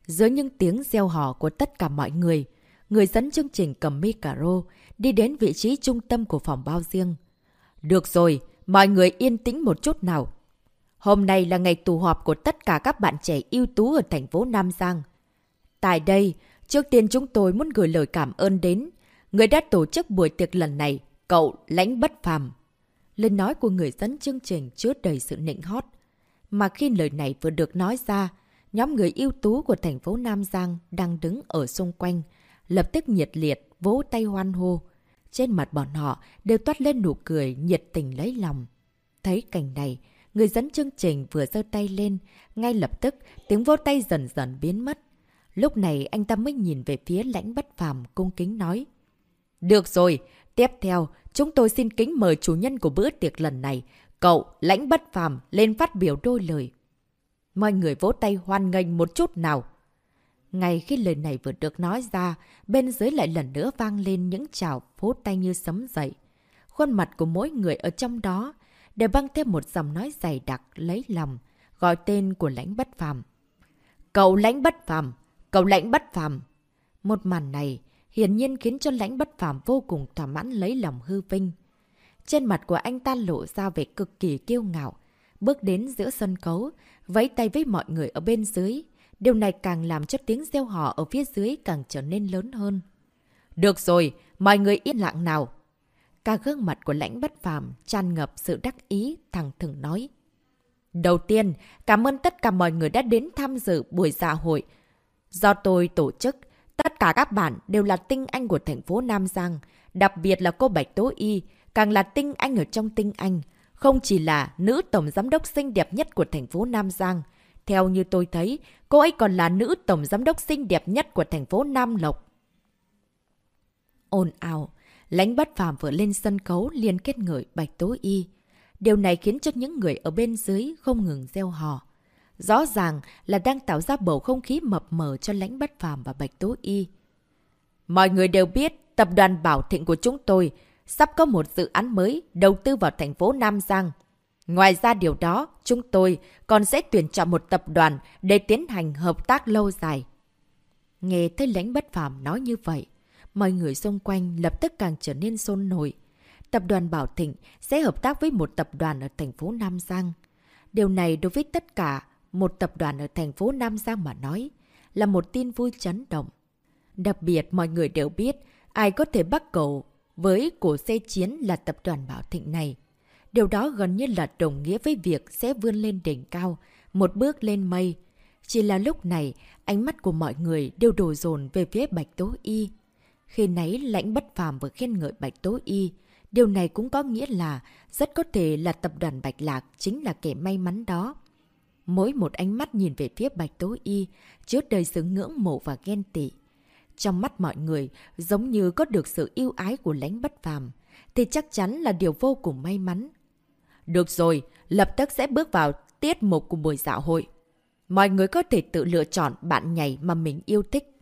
Dưới những tiếng gieo hò của tất cả mọi người, người dẫn chương trình cầm micro đi đến vị trí trung tâm của phòng bao riêng. Được rồi, mọi người yên tĩnh một chút nào. Hôm nay là ngày tụ họp của tất cả các bạn trẻ ưu tú ở thành phố Nam Giang. Tại đây, trước tiên chúng tôi muốn gửi lời cảm ơn đến người đã tổ chức buổi tiệc lần này, cậu lãnh bất phàm. Lời nói của người dẫn chương trình chứa đầy sự nịnh hót. Mà khi lời này vừa được nói ra, nhóm người ưu tú của thành phố Nam Giang đang đứng ở xung quanh, lập tức nhiệt liệt, vỗ tay hoan hô. Trên mặt bọn họ đều toát lên nụ cười nhiệt tình lấy lòng. Thấy cảnh này, người dẫn chương trình vừa giơ tay lên, ngay lập tức tiếng vỗ tay dần dần biến mất. Lúc này anh ta mới nhìn về phía lãnh bất phàm cung kính nói. Được rồi, tiếp theo, chúng tôi xin kính mời chủ nhân của bữa tiệc lần này, cậu lãnh bất phàm lên phát biểu đôi lời. Mọi người vỗ tay hoan nghênh một chút nào. Ngay khi lời này vừa được nói ra, bên dưới lại lần nữa vang lên những chào vỗ tay như sấm dậy. Khuôn mặt của mỗi người ở trong đó đều băng thêm một dòng nói dày đặc lấy lòng, gọi tên của lãnh bất phàm. Cậu lãnh bất phàm! Cậu lãnh bất phàm! Một màn này hiển nhiên khiến cho lãnh bất phàm vô cùng thỏa mãn lấy lòng hư vinh. Trên mặt của anh ta lộ ra vẻ cực kỳ kiêu ngạo, bước đến giữa sân khấu, vẫy tay với mọi người ở bên dưới. Điều này càng làm cho tiếng reo hò ở phía dưới càng trở nên lớn hơn. Được rồi, mọi người yên lặng nào. Cả gương mặt của lãnh bất phàm tràn ngập sự đắc ý, thẳng thừng nói. Đầu tiên, cảm ơn tất cả mọi người đã đến tham dự buổi dạ hội. Do tôi tổ chức, tất cả các bạn đều là tinh anh của thành phố Nam Giang, đặc biệt là cô Bạch Tố Y, càng là tinh anh ở trong tinh anh. Không chỉ là nữ tổng giám đốc xinh đẹp nhất của thành phố Nam Giang. Theo như tôi thấy, cô ấy còn là nữ tổng giám đốc xinh đẹp nhất của thành phố Nam Lộc. Ồn ào, lãnh bất phàm vừa lên sân khấu liên kết người Bạch Tố Y. Điều này khiến cho những người ở bên dưới không ngừng gieo hò. Rõ ràng là đang tạo ra bầu không khí mập mờ cho lãnh bất phàm và Bạch Tố Y. Mọi người đều biết tập đoàn Bảo Thịnh của chúng tôi sắp có một dự án mới đầu tư vào thành phố Nam Giang. Ngoài ra điều đó, chúng tôi còn sẽ tuyển chọn một tập đoàn để tiến hành hợp tác lâu dài. Nghe thấy lãnh bất phàm nói như vậy, mọi người xung quanh lập tức càng trở nên xôn nổi. Tập đoàn Bảo Thịnh sẽ hợp tác với một tập đoàn ở thành phố Nam Giang. Điều này đối với tất cả một tập đoàn ở thành phố Nam Giang mà nói là một tin vui chấn động. Đặc biệt mọi người đều biết ai có thể bắt cầu với cổ xe chiến là tập đoàn Bảo Thịnh này. Điều đó gần như là đồng nghĩa với việc sẽ vươn lên đỉnh cao, một bước lên mây. Chỉ là lúc này, ánh mắt của mọi người đều đổ dồn về phía Bạch Tố Y. Khi nấy lãnh bất phàm vừa khen ngợi Bạch Tố Y, điều này cũng có nghĩa là rất có thể là tập đoàn Bạch Lạc chính là kẻ may mắn đó. Mỗi một ánh mắt nhìn về phía Bạch Tố Y, chứa đầy sự ngưỡng mộ và ghen tị. Trong mắt mọi người, giống như có được sự yêu ái của lãnh bất phàm, thì chắc chắn là điều vô cùng may mắn. Được rồi, lập tức sẽ bước vào tiết mục của buổi dạo hội. Mọi người có thể tự lựa chọn bạn nhảy mà mình yêu thích.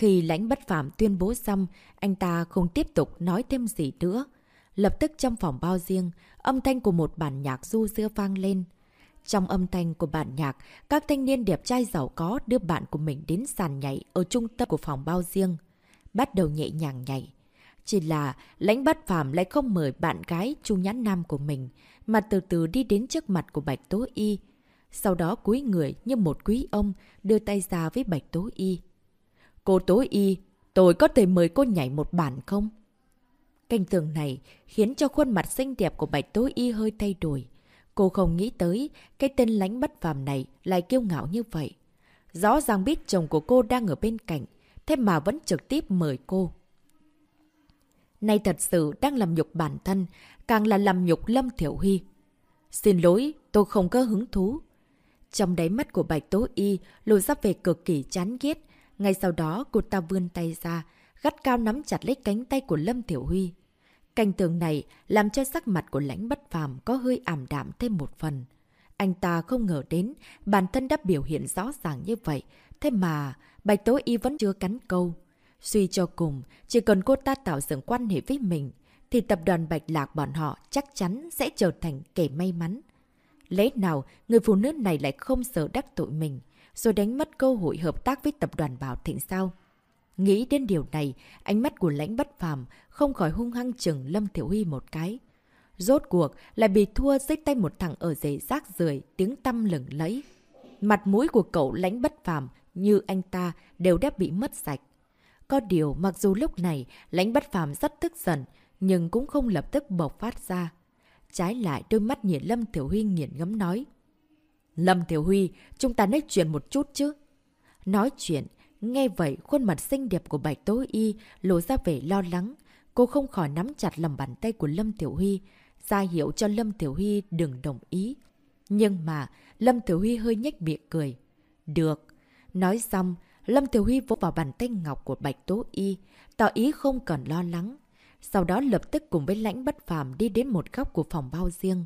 Khi lãnh bất phạm tuyên bố xong, anh ta không tiếp tục nói thêm gì nữa. Lập tức trong phòng bao riêng, âm thanh của một bản nhạc du dưa vang lên. Trong âm thanh của bản nhạc, các thanh niên đẹp trai giàu có đưa bạn của mình đến sàn nhảy ở trung tâm của phòng bao riêng. Bắt đầu nhẹ nhàng nhảy. Chỉ là lãnh bất phàm lại không mời bạn gái Chu Nhãn Nam của mình, mà từ từ đi đến trước mặt của Bạch Tố Y. Sau đó cúi người như một quý ông đưa tay ra với Bạch Tố Y. Cô Tố Y, tôi có thể mời cô nhảy một bản không? Cảnh tường này khiến cho khuôn mặt xinh đẹp của Bạch Tố Y hơi thay đổi. Cô không nghĩ tới cái tên lánh bất phàm này lại kiêu ngạo như vậy. Rõ ràng biết chồng của cô đang ở bên cạnh, thế mà vẫn trực tiếp mời cô. Này thật sự đang làm nhục bản thân, càng là làm nhục Lâm Thiểu Huy. Xin lỗi, tôi không có hứng thú. Trong đáy mắt của Bạch Tố Y lộ ra về cực kỳ chán ghét. Ngay sau đó cô ta vươn tay ra, gắt cao nắm chặt lấy cánh tay của Lâm Thiểu Huy. Cảnh tượng này làm cho sắc mặt của lãnh bất phàm có hơi ảm đạm thêm một phần. Anh ta không ngờ đến bản thân đã biểu hiện rõ ràng như vậy, thế mà Bạch Tố Y vẫn chưa cắn câu. Suy cho cùng, chỉ cần cô ta tạo dựng quan hệ với mình, thì tập đoàn Bạch Lạc bọn họ chắc chắn sẽ trở thành kẻ may mắn. Lẽ nào người phụ nữ này lại không sợ đắc tội mình, rồi đánh mất cơ hội hợp tác với tập đoàn Bảo Thịnh sao? Nghĩ đến điều này, ánh mắt của lãnh bất phàm không khỏi hung hăng chừng Lâm Thiểu Huy một cái. Rốt cuộc lại bị thua dưới tay một thằng ở rể rác rưởi tiếng tâm lửng lấy. Mặt mũi của cậu lãnh bất phàm như anh ta đều đã bị mất sạch. Có điều mặc dù lúc này lãnh bất phàm rất tức giận nhưng cũng không lập tức bộc phát ra. Trái lại đôi mắt nhìn Lâm Thiểu Huy nghiền ngấm nói. Lâm Thiểu Huy, chúng ta nói chuyện một chút chứ. Nói chuyện, Nghe vậy, khuôn mặt xinh đẹp của Bạch Tố Y lộ ra vẻ lo lắng. Cô không khỏi nắm chặt lòng bàn tay của Lâm Tiểu Huy, ra hiệu cho Lâm Tiểu Huy đừng đồng ý. Nhưng mà, Lâm Tiểu Huy hơi nhếch miệng cười. Được. Nói xong, Lâm Tiểu Huy vỗ vào bàn tay ngọc của Bạch Tố Y, tỏ ý không cần lo lắng. Sau đó lập tức cùng với lãnh bất phàm đi đến một góc của phòng bao riêng.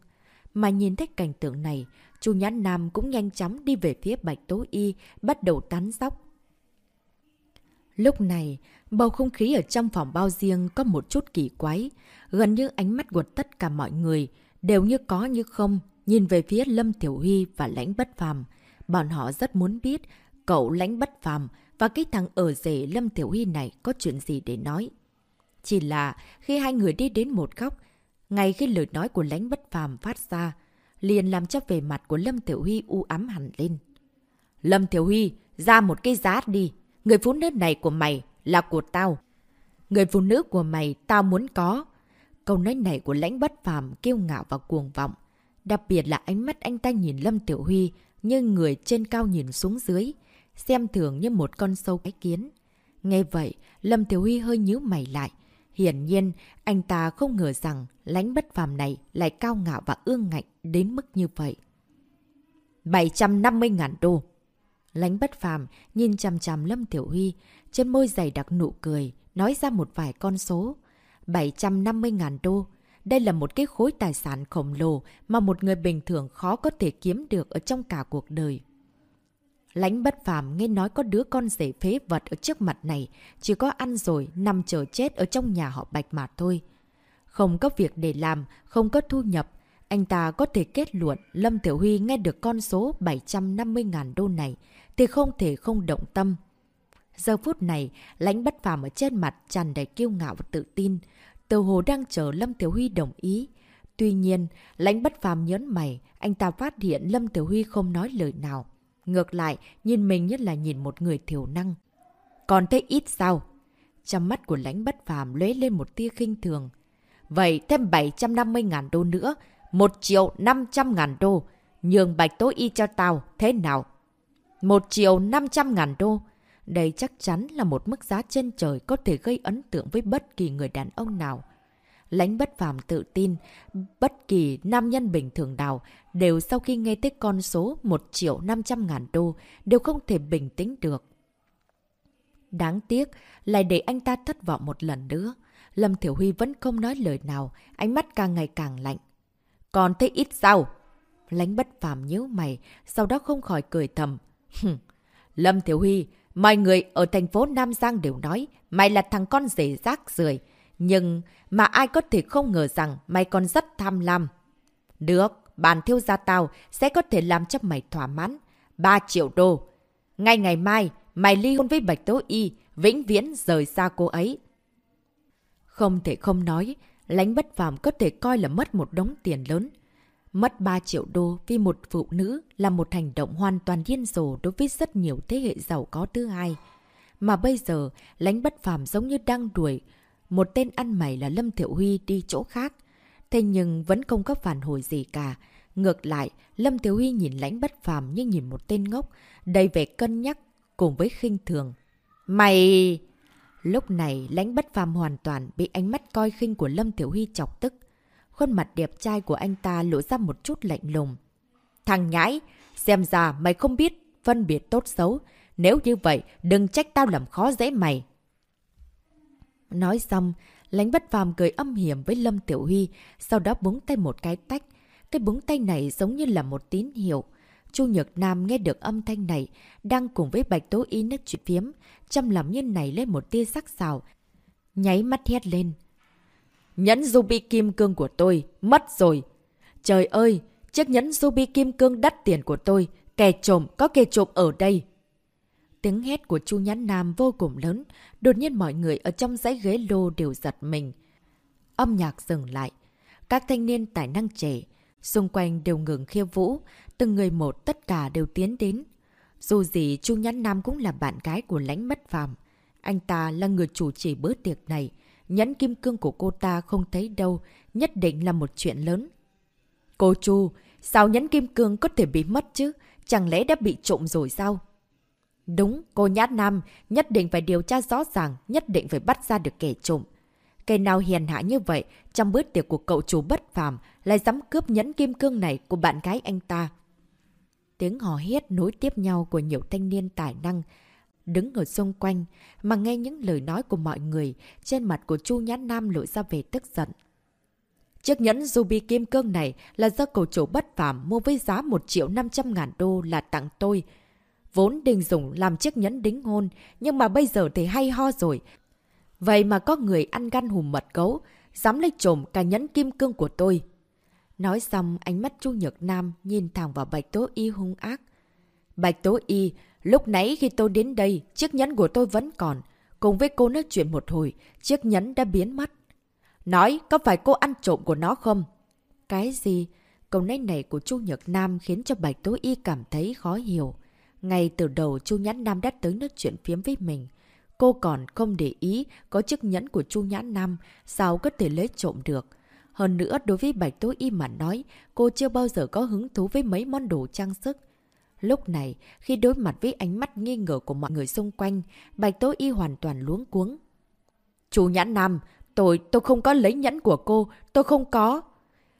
Mà nhìn thấy cảnh tượng này, chu Nhãn Nam cũng nhanh chóng đi về phía Bạch Tố Y, bắt đầu tán dóc. Lúc này, bầu không khí ở trong phòng bao riêng có một chút kỳ quái. Gần như ánh mắt của tất cả mọi người đều như có như không, nhìn về phía Lâm Tiểu Huy và Lãnh Bất Phàm. Bọn họ rất muốn biết cậu Lãnh Bất Phàm và cái thằng ở rể Lâm Tiểu Huy này có chuyện gì để nói. Chỉ là khi hai người đi đến một góc, ngay khi lời nói của Lãnh Bất Phàm phát ra, liền làm cho về mặt của Lâm Tiểu Huy u ám hẳn lên. Lâm Tiểu Huy, ra một cái giá đi! Người phụ nữ này của mày là của tao. Người phụ nữ của mày tao muốn có. Câu nói này của lãnh bất phàm kiêu ngạo và cuồng vọng. Đặc biệt là ánh mắt anh ta nhìn Lâm Tiểu Huy như người trên cao nhìn xuống dưới, xem thường như một con sâu cái kiến. Nghe vậy, Lâm Tiểu Huy hơi nhíu mày lại. Hiển nhiên, anh ta không ngờ rằng lãnh bất phàm này lại cao ngạo và ương ngạnh đến mức như vậy. 750.000 đô. Lánh bất phàm, nhìn chằm chằm Lâm Tiểu Huy, trên môi dày đặc nụ cười, nói ra một vài con số. 750.000 đô. Đây là một cái khối tài sản khổng lồ mà một người bình thường khó có thể kiếm được ở trong cả cuộc đời. Lánh bất phàm nghe nói có đứa con rể phế vật ở trước mặt này, chỉ có ăn rồi, nằm chờ chết ở trong nhà họ Bạch mà thôi. Không có việc để làm, không có thu nhập, anh ta có thể kết luận Lâm Tiểu Huy nghe được con số 750.000 đô này thì không thể không động tâm. Giờ phút này, lãnh bất phàm ở trên mặt tràn đầy kiêu ngạo và tự tin. Từ hồ đang chờ Lâm Tiểu Huy đồng ý. Tuy nhiên, lãnh bất phàm nhớn mày, anh ta phát hiện Lâm Tiểu Huy không nói lời nào. Ngược lại, nhìn mình nhất là nhìn một người thiểu năng. Còn thế ít sao? Trong mắt của lãnh bất phàm lấy lên một tia khinh thường. Vậy thêm 750.000 đô nữa, 1 triệu 500.000 đô. Nhường bạch tối y cho tao, thế nào? 1 triệu 500.000 đô. Đây chắc chắn là một mức giá trên trời có thể gây ấn tượng với bất kỳ người đàn ông nào. Lãnh bất phàm tự tin, bất kỳ nam nhân bình thường nào đều sau khi nghe tới con số 1 triệu 500 ngàn đô đều không thể bình tĩnh được. Đáng tiếc, lại để anh ta thất vọng một lần nữa. Lâm Thiểu Huy vẫn không nói lời nào, ánh mắt càng ngày càng lạnh. Còn thấy ít sao? Lánh bất phàm nhớ mày, sau đó không khỏi cười thầm. Lâm Thiểu Huy, mọi người ở thành phố Nam Giang đều nói mày là thằng con rể rác rưởi nhưng mà ai có thể không ngờ rằng mày còn rất tham lam. Được, bàn thiêu gia tao sẽ có thể làm cho mày thỏa mãn. 3 triệu đô. Ngay ngày mai, mày ly hôn với Bạch Tố Y, vĩnh viễn rời xa cô ấy. Không thể không nói, Lánh bất phàm có thể coi là mất một đống tiền lớn. Mất 3 triệu đô vì một phụ nữ là một hành động hoàn toàn điên rồ đối với rất nhiều thế hệ giàu có thứ hai. Mà bây giờ, lánh bất phàm giống như đang đuổi một tên ăn mày là Lâm Thiệu Huy đi chỗ khác. Thế nhưng vẫn không có phản hồi gì cả. Ngược lại, Lâm Thiệu Huy nhìn lãnh bất phàm như nhìn một tên ngốc, đầy vẻ cân nhắc cùng với khinh thường. Mày... Lúc này, lãnh bất phàm hoàn toàn bị ánh mắt coi khinh của Lâm Tiểu Huy chọc tức. Khuôn mặt đẹp trai của anh ta lộ ra một chút lạnh lùng. Thằng nhãi, xem ra mày không biết phân biệt tốt xấu. Nếu như vậy, đừng trách tao làm khó dễ mày. Nói xong, lánh bất phàm cười âm hiểm với Lâm Tiểu Huy, sau đó búng tay một cái tách. Cái búng tay này giống như là một tín hiệu. Chu Nhược Nam nghe được âm thanh này, đang cùng với Bạch Tố Y nói chuyện phiếm, chăm lắm như này lên một tia sắc xào. Nháy mắt hét lên. Nhẫn ruby kim cương của tôi, mất rồi. Trời ơi, chiếc nhẫn ruby kim cương đắt tiền của tôi, kẻ trộm, có kẻ trộm ở đây. Tiếng hét của Chu Nhãn Nam vô cùng lớn, đột nhiên mọi người ở trong dãy ghế lô đều giật mình. Âm nhạc dừng lại. Các thanh niên tài năng trẻ, xung quanh đều ngừng khiêu vũ, từng người một tất cả đều tiến đến. Dù gì Chu Nhãn Nam cũng là bạn gái của lãnh mất phàm. Anh ta là người chủ trì bữa tiệc này. Nhẫn kim cương của cô ta không thấy đâu, nhất định là một chuyện lớn. Cô Chu, sao nhẫn kim cương có thể bị mất chứ? Chẳng lẽ đã bị trộm rồi sao? Đúng, cô Nhát Nam, nhất định phải điều tra rõ ràng, nhất định phải bắt ra được kẻ trộm. Cây nào hiền hạ như vậy, trong bữa tiệc của cậu chủ bất phàm, lại dám cướp nhẫn kim cương này của bạn gái anh ta. Tiếng hò hét nối tiếp nhau của nhiều thanh niên tài năng, đứng ở xung quanh, mà nghe những lời nói của mọi người, trên mặt của Chu nhã Nam lộ ra về tức giận. Chiếc nhẫn ruby kim cương này là do cầu chủ bất phàm mua với giá 1 triệu 500 ngàn đô là tặng tôi. Vốn định dùng làm chiếc nhẫn đính hôn, nhưng mà bây giờ thì hay ho rồi. Vậy mà có người ăn gan hùm mật gấu, dám lấy trộm cả nhẫn kim cương của tôi. Nói xong, ánh mắt Chu Nhược Nam nhìn thẳng vào Bạch Tố Y hung ác. Bạch Tố Y, lúc nãy khi tôi đến đây, chiếc nhẫn của tôi vẫn còn. Cùng với cô nói chuyện một hồi, chiếc nhẫn đã biến mất. Nói, có phải cô ăn trộm của nó không? Cái gì? Câu nói này của Chu Nhược Nam khiến cho Bạch Tố Y cảm thấy khó hiểu. Ngay từ đầu Chu Nhãn Nam đã tới nói chuyện phiếm với mình. cô còn không để ý có chiếc nhẫn của Chu Nhãn Nam, sao có thể lấy trộm được. Hơn nữa, đối với Bạch Tố Y mà nói, cô chưa bao giờ có hứng thú với mấy món đồ trang sức. Lúc này, khi đối mặt với ánh mắt nghi ngờ của mọi người xung quanh, Bạch Tố Y hoàn toàn luống cuống. Chú Nhãn Nam, tôi, tôi không có lấy nhẫn của cô, tôi không có.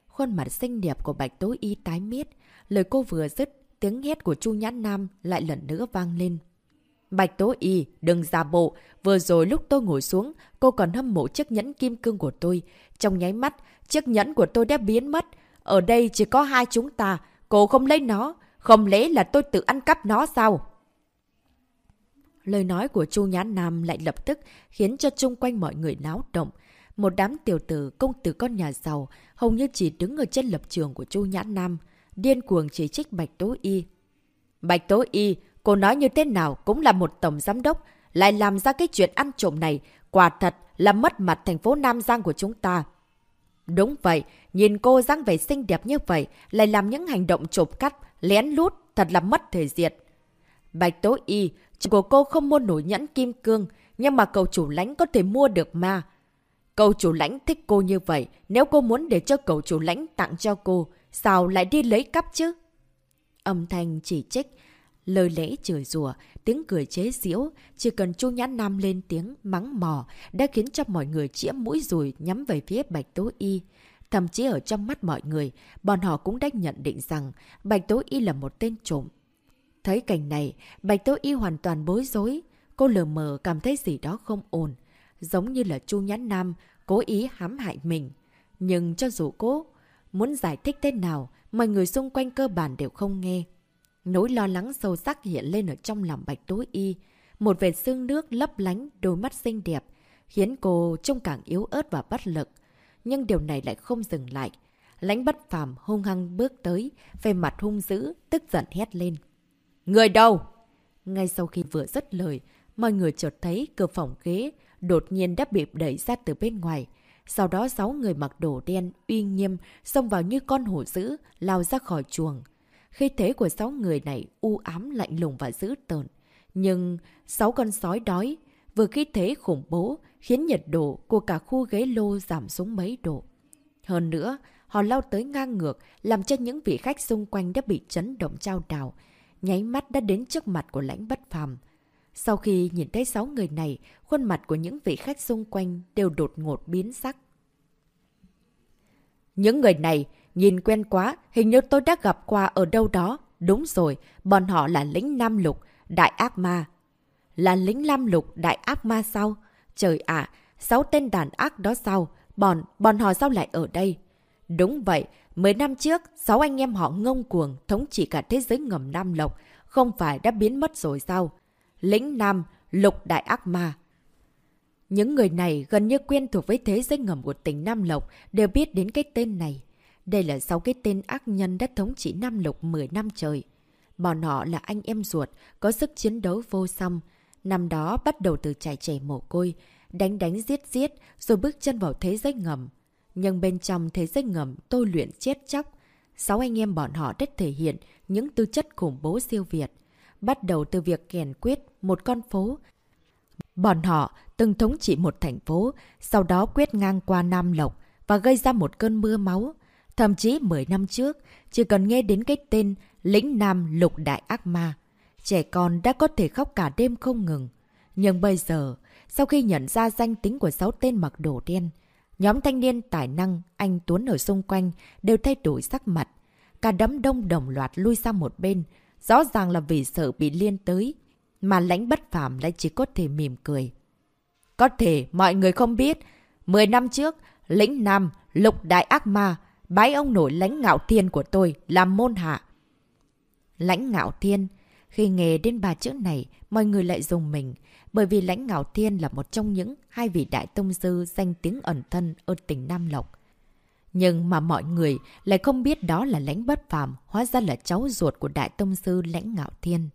Khuôn mặt xinh đẹp của Bạch Tố Y tái miết, lời cô vừa dứt, tiếng hét của Chu Nhã Nam lại lần nữa vang lên. Bạch Tố Y, đừng giả bộ, vừa rồi lúc tôi ngồi xuống, cô còn hâm mộ chiếc nhẫn kim cương của tôi. Trong nháy mắt, chiếc nhẫn của tôi đã biến mất. Ở đây chỉ có hai chúng ta, cô không lấy nó, không lẽ là tôi tự ăn cắp nó sao? Lời nói của Chu Nhã Nam lại lập tức khiến cho chung quanh mọi người náo động. Một đám tiểu tử công tử con nhà giàu hầu như chỉ đứng ở trên lập trường của Chu Nhã Nam, điên cuồng chỉ trích Bạch Tố Y. Bạch Tố Y, cô nói như thế nào cũng là một tổng giám đốc, lại làm ra cái chuyện ăn trộm này, quả thật là mất mặt thành phố Nam Giang của chúng ta. Đúng vậy, nhìn cô dáng vẻ xinh đẹp như vậy, lại làm những hành động trộm cắt, lén lút, thật là mất thể diệt. Bạch Tố Y, của cô không mua nổi nhẫn kim cương, nhưng mà cậu chủ lãnh có thể mua được mà. Cậu chủ lãnh thích cô như vậy, nếu cô muốn để cho cậu chủ lãnh tặng cho cô, sao lại đi lấy cắp chứ? Âm thanh chỉ trích, lời lẽ chửi rủa, tiếng cười chế giễu, chỉ cần Chu Nhãn Nam lên tiếng mắng mò đã khiến cho mọi người chĩa mũi rùi nhắm về phía Bạch Tố Y. Thậm chí ở trong mắt mọi người, bọn họ cũng đã nhận định rằng Bạch Tố Y là một tên trộm. Thấy cảnh này, Bạch Tố Y hoàn toàn bối rối. Cô lờ mờ cảm thấy gì đó không ổn. Giống như là Chu Nhãn Nam cố ý hãm hại mình. Nhưng cho dù cố muốn giải thích thế nào, mọi người xung quanh cơ bản đều không nghe. Nỗi lo lắng sâu sắc hiện lên ở trong lòng Bạch tối Y. Một vệt xương nước lấp lánh đôi mắt xinh đẹp, khiến cô trông càng yếu ớt và bất lực. Nhưng điều này lại không dừng lại. Lánh bất phàm hung hăng bước tới, về mặt hung dữ, tức giận hét lên. Người đâu? Ngay sau khi vừa dứt lời, mọi người chợt thấy cửa phòng ghế đột nhiên đã bị đẩy ra từ bên ngoài. Sau đó sáu người mặc đồ đen, uy nghiêm, xông vào như con hổ dữ, lao ra khỏi chuồng. Khi thế của sáu người này u ám lạnh lùng và dữ tợn. Nhưng sáu con sói đói, vừa khi thế khủng bố, khiến nhiệt độ của cả khu ghế lô giảm xuống mấy độ. Hơn nữa, họ lao tới ngang ngược, làm cho những vị khách xung quanh đã bị chấn động trao đảo, nháy mắt đã đến trước mặt của lãnh bất phàm. Sau khi nhìn thấy sáu người này, khuôn mặt của những vị khách xung quanh đều đột ngột biến sắc. Những người này, nhìn quen quá, hình như tôi đã gặp qua ở đâu đó. Đúng rồi, bọn họ là lính Nam Lục, Đại Ác Ma. Là lính Nam Lục, Đại Ác Ma sao? Trời ạ, sáu tên đàn ác đó sao? Bọn, bọn họ sao lại ở đây? Đúng vậy, mười năm trước, sáu anh em họ ngông cuồng, thống trị cả thế giới ngầm Nam Lộc, không phải đã biến mất rồi sao? Lĩnh Nam, Lục Đại Ác Ma. Những người này gần như quen thuộc với thế giới ngầm của tỉnh Nam Lộc đều biết đến cái tên này. Đây là sáu cái tên ác nhân đã thống trị Nam Lộc 10 năm trời. Bọn họ là anh em ruột, có sức chiến đấu vô song. Năm đó bắt đầu từ trải trẻ mồ côi, đánh đánh giết giết rồi bước chân vào thế giới ngầm. Nhưng bên trong thế giới ngầm tôi luyện chết chóc. Sáu anh em bọn họ rất thể hiện những tư chất khủng bố siêu việt. Bắt đầu từ việc kiển quyết một con phố. Bọn họ từng thống trị một thành phố, sau đó quyết ngang qua Nam Lộc và gây ra một cơn mưa máu. Thậm chí 10 năm trước, chỉ cần nghe đến cái tên Lĩnh Nam Lục Đại Ác Ma, trẻ con đã có thể khóc cả đêm không ngừng. Nhưng bây giờ, sau khi nhận ra danh tính của sáu tên mặc đồ đen, nhóm thanh niên tài năng, anh Tuấn ở xung quanh đều thay đổi sắc mặt. Cả đám đông đồng loạt lui sang một bên, rõ ràng là vì sợ bị liên tới, mà lãnh bất phàm lại chỉ có thể mỉm cười. Có thể mọi người không biết, 10 năm trước, lĩnh Nam, lục đại ác ma, bái ông nổi lãnh ngạo thiên của tôi làm môn hạ. Lãnh ngạo thiên, khi nghe đến ba chữ này, mọi người lại dùng mình, bởi vì lãnh ngạo thiên là một trong những hai vị đại tông sư danh tiếng ẩn thân ở tỉnh Nam Lộc. Nhưng mà mọi người lại không biết đó là lãnh bất phàm, hóa ra là cháu ruột của đại tông sư lãnh ngạo thiên.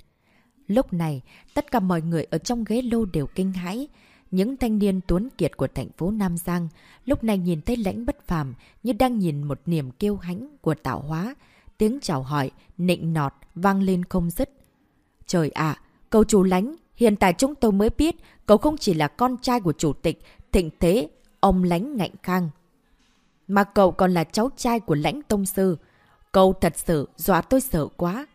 Lúc này, tất cả mọi người ở trong ghế lô đều kinh hãi. Những thanh niên tuấn kiệt của thành phố Nam Giang lúc này nhìn thấy lãnh bất phàm như đang nhìn một niềm kêu hãnh của tạo hóa. Tiếng chào hỏi, nịnh nọt, vang lên không dứt. Trời ạ, cầu chủ lãnh, Hiện tại chúng tôi mới biết cậu không chỉ là con trai của chủ tịch thịnh thế, ông lãnh ngạnh khang. Mà cậu còn là cháu trai của lãnh tông sư. Cậu thật sự dọa tôi sợ quá.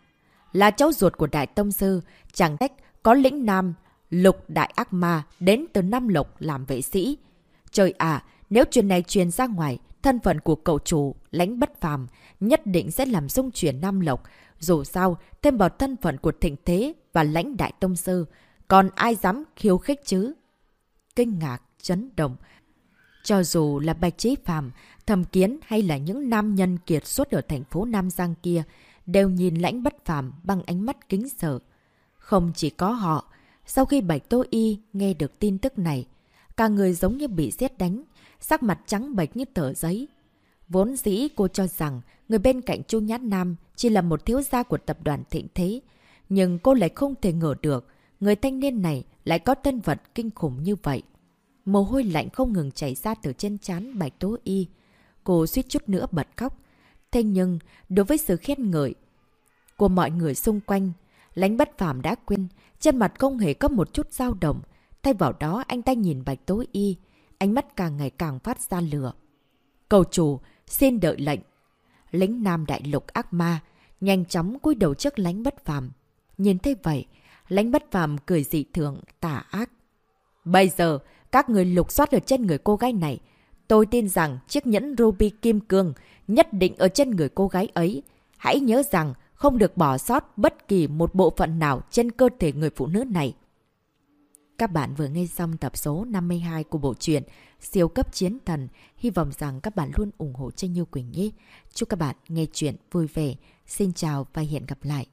Là cháu ruột của đại tông sư, chẳng trách có lĩnh nam, lục đại ác ma đến từ Nam Lộc làm vệ sĩ. Trời ạ, nếu chuyện này truyền ra ngoài, thân phận của cậu chủ, lãnh bất phàm, nhất định sẽ làm xung chuyển Nam Lộc. Dù sao, thêm vào thân phận của thịnh thế và lãnh đại tông sư, còn ai dám khiêu khích chứ? Kinh ngạc, chấn động. Cho dù là Bạch Trí Phàm, Thầm Kiến hay là những nam nhân kiệt xuất ở thành phố Nam Giang kia, đều nhìn lãnh bất phàm bằng ánh mắt kính sợ. Không chỉ có họ, sau khi Bạch Tô Y nghe được tin tức này, cả người giống như bị xét đánh, sắc mặt trắng bệch như tờ giấy. Vốn dĩ cô cho rằng người bên cạnh Chu Nhát Nam chỉ là một thiếu gia của tập đoàn thịnh thế. Nhưng cô lại không thể ngờ được người thanh niên này lại có thân vật kinh khủng như vậy. Mồ hôi lạnh không ngừng chảy ra từ trên trán Bạch Tố Y. Cô suýt chút nữa bật khóc. Thế nhưng, đối với sự khen ngợi của mọi người xung quanh, lánh bất phàm đã quên, trên mặt không hề có một chút dao động. Thay vào đó, anh ta nhìn Bạch tối Y, ánh mắt càng ngày càng phát ra lửa. Cầu chủ, xin đợi lệnh. Lính Nam Đại Lục ác ma, nhanh chóng cúi đầu trước lánh bất phàm. Nhìn thấy vậy, lánh bất phàm cười dị thường, tà ác. Bây giờ, các người lục soát ở trên người cô gái này. Tôi tin rằng chiếc nhẫn ruby kim cương nhất định ở trên người cô gái ấy. Hãy nhớ rằng không được bỏ sót bất kỳ một bộ phận nào trên cơ thể người phụ nữ này. Các bạn vừa nghe xong tập số 52 của bộ truyện Siêu cấp chiến thần. Hy vọng rằng các bạn luôn ủng hộ cho Như Quỳnh nhé. Chúc các bạn nghe chuyện vui vẻ. Xin chào và hẹn gặp lại.